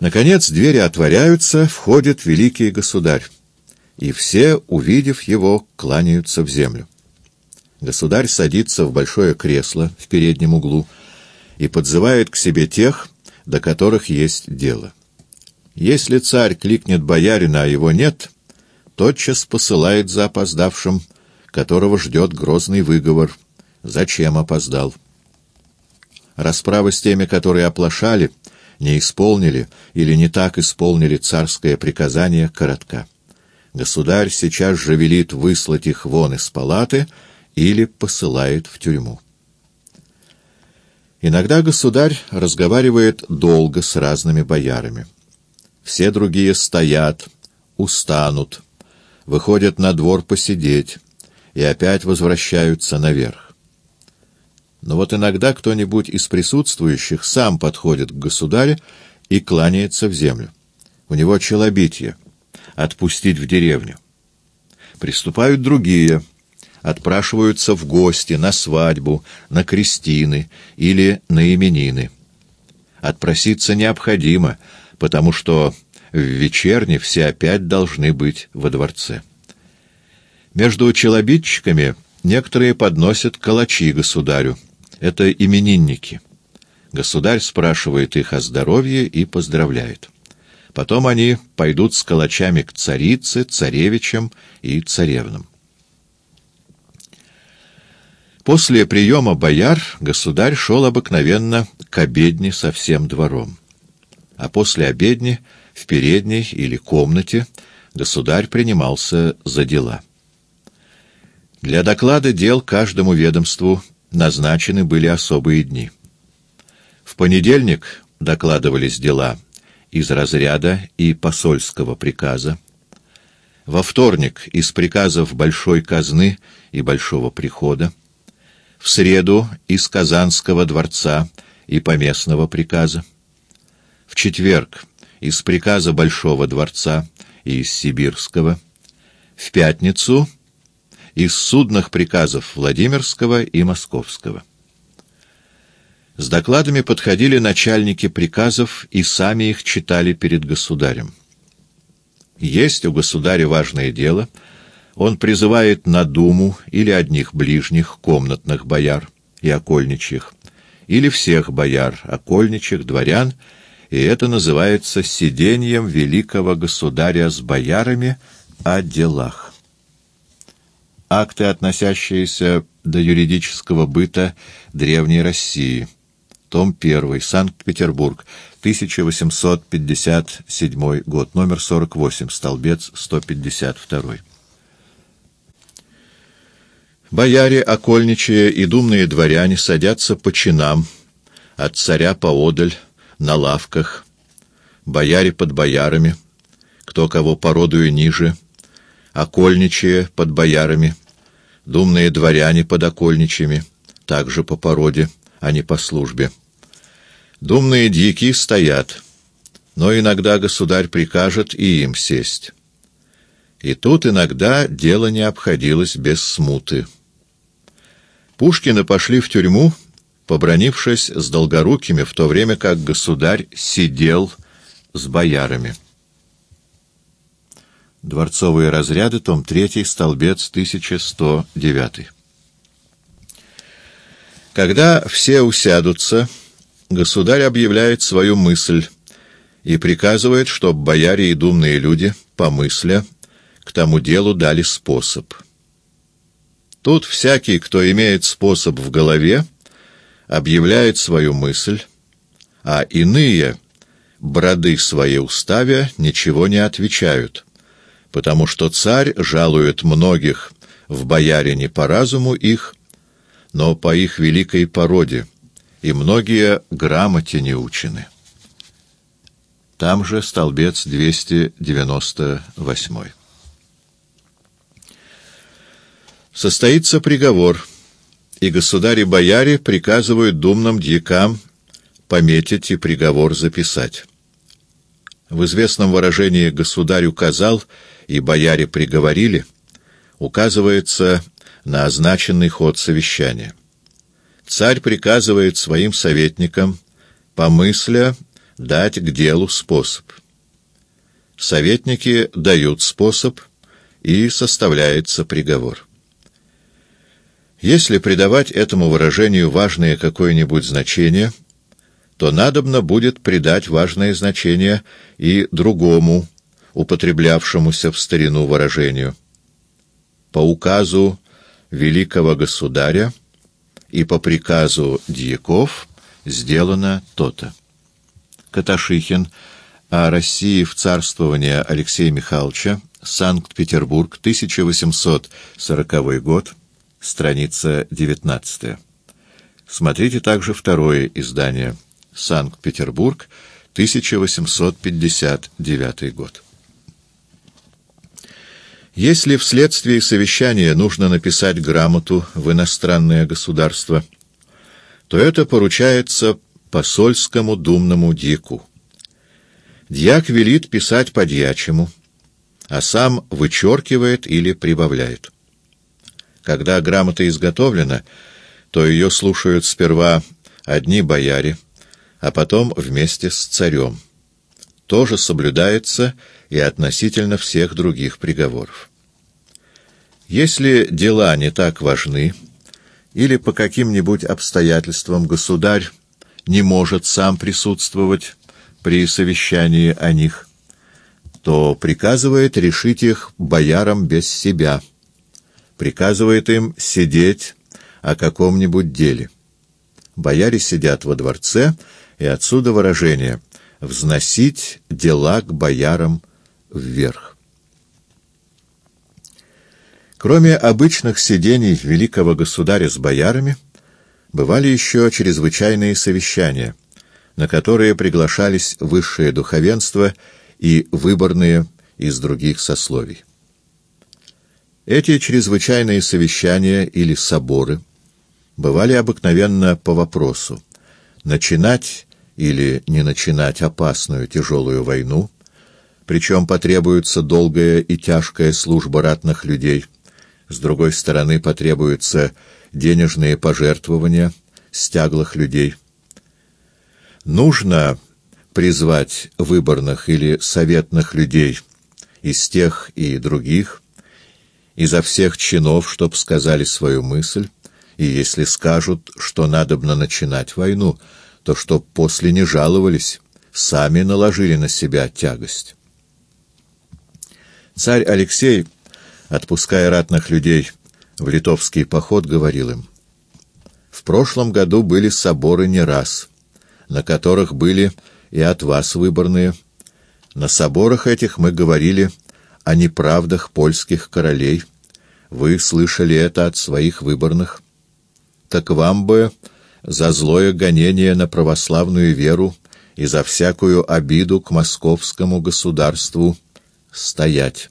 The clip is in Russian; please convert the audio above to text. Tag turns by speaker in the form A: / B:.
A: Наконец двери отворяются, входит великий государь, и все, увидев его, кланяются в землю. Государь садится в большое кресло в переднем углу и подзывает к себе тех, до которых есть дело. Если царь кликнет боярина, а его нет, тотчас посылает за опоздавшим, которого ждет грозный выговор. Зачем опоздал? Расправа с теми, которые оплошали, не исполнили или не так исполнили царское приказание, коротка. Государь сейчас же велит выслать их вон из палаты или посылает в тюрьму. Иногда государь разговаривает долго с разными боярами. Все другие стоят, устанут, выходят на двор посидеть и опять возвращаются наверх. Но вот иногда кто-нибудь из присутствующих сам подходит к государю и кланяется в землю. У него челобитие — отпустить в деревню. Приступают другие — отпрашиваются в гости, на свадьбу, на крестины или на именины. Отпроситься необходимо — потому что в вечерне все опять должны быть во дворце. Между челобитчиками некоторые подносят калачи государю. Это именинники. Государь спрашивает их о здоровье и поздравляет. Потом они пойдут с калачами к царице, царевичам и царевнам. После приема бояр государь шел обыкновенно к обедне со всем двором а после обедни в передней или комнате государь принимался за дела. Для доклада дел каждому ведомству назначены были особые дни. В понедельник докладывались дела из разряда и посольского приказа, во вторник из приказов Большой казны и Большого прихода, в среду из Казанского дворца и поместного приказа, в четверг из приказа Большого дворца и из Сибирского, в пятницу из судных приказов Владимирского и Московского. С докладами подходили начальники приказов и сами их читали перед государем. Есть у государя важное дело, он призывает на думу или одних ближних комнатных бояр и окольничьих, или всех бояр, окольничьих, дворян — и это называется сиденьем великого государя с боярами о делах. Акты, относящиеся до юридического быта Древней России. Том 1. Санкт-Петербург. 1857 год. Номер 48. Столбец 152. Бояре, окольничие и думные дворяне садятся по чинам, от царя поодаль, на лавках, бояре под боярами, кто кого породую ниже, окольничие под боярами, думные дворяне под окольничьими, также по породе, а не по службе. Думные дьяки стоят, но иногда государь прикажет и им сесть. И тут иногда дело не обходилось без смуты. Пушкина пошли в тюрьму, побронившись с долгорукими, в то время как государь сидел с боярами. Дворцовые разряды, том 3, столбец 1109. Когда все усядутся, государь объявляет свою мысль и приказывает, чтобы бояре и думные люди, помысля, к тому делу дали способ. Тут всякий, кто имеет способ в голове, объявляет свою мысль, а иные, броды своей уставя, ничего не отвечают, потому что царь жалует многих в боярине по разуму их, но по их великой породе, и многие грамоте не учены. Там же столбец 298. Состоится приговор — и государи-бояре приказывают думным дьякам пометить и приговор записать. В известном выражении «государь указал» и «бояре приговорили» указывается на означенный ход совещания. Царь приказывает своим советникам, помысля, дать к делу способ. Советники дают способ, и составляется приговор. Если придавать этому выражению важное какое-нибудь значение, то надобно будет придать важное значение и другому, употреблявшемуся в старину выражению. По указу великого государя и по приказу дьяков сделано то-то. Каташихин о России в царствование Алексея Михайловича, Санкт-Петербург, 1840 год, страница 19. Смотрите также второе издание. Санкт-Петербург, 1859 год. Если вследствие совещания нужно написать грамоту в иностранное государство, то это поручается посольскому думному дику. Дьяк велит писать по-дьячему, а сам вычеркивает или прибавляет. Когда грамота изготовлена, то ее слушают сперва одни бояре, а потом вместе с царем. Тоже соблюдается и относительно всех других приговоров. Если дела не так важны, или по каким-нибудь обстоятельствам государь не может сам присутствовать при совещании о них, то приказывает решить их боярам без себя, приказывает им сидеть о каком-нибудь деле. Бояре сидят во дворце, и отсюда выражение «взносить дела к боярам вверх». Кроме обычных сидений великого государя с боярами, бывали еще чрезвычайные совещания, на которые приглашались высшее духовенство и выборные из других сословий. Эти чрезвычайные совещания или соборы бывали обыкновенно по вопросу начинать или не начинать опасную тяжелую войну, причем потребуется долгая и тяжкая служба ратных людей – с другой стороны, потребуются денежные пожертвования стяглых людей. Нужно призвать выборных или советных людей из тех и других, изо всех чинов, чтоб сказали свою мысль, и если скажут, что надобно начинать войну, то чтоб после не жаловались, сами наложили на себя тягость. Царь Алексей отпуская ратных людей в литовский поход, говорил им, «В прошлом году были соборы не раз, на которых были и от вас выборные. На соборах этих мы говорили о неправдах польских королей. Вы слышали это от своих выборных. Так вам бы за злое гонение на православную веру и за всякую обиду к московскому государству стоять».